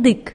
кадык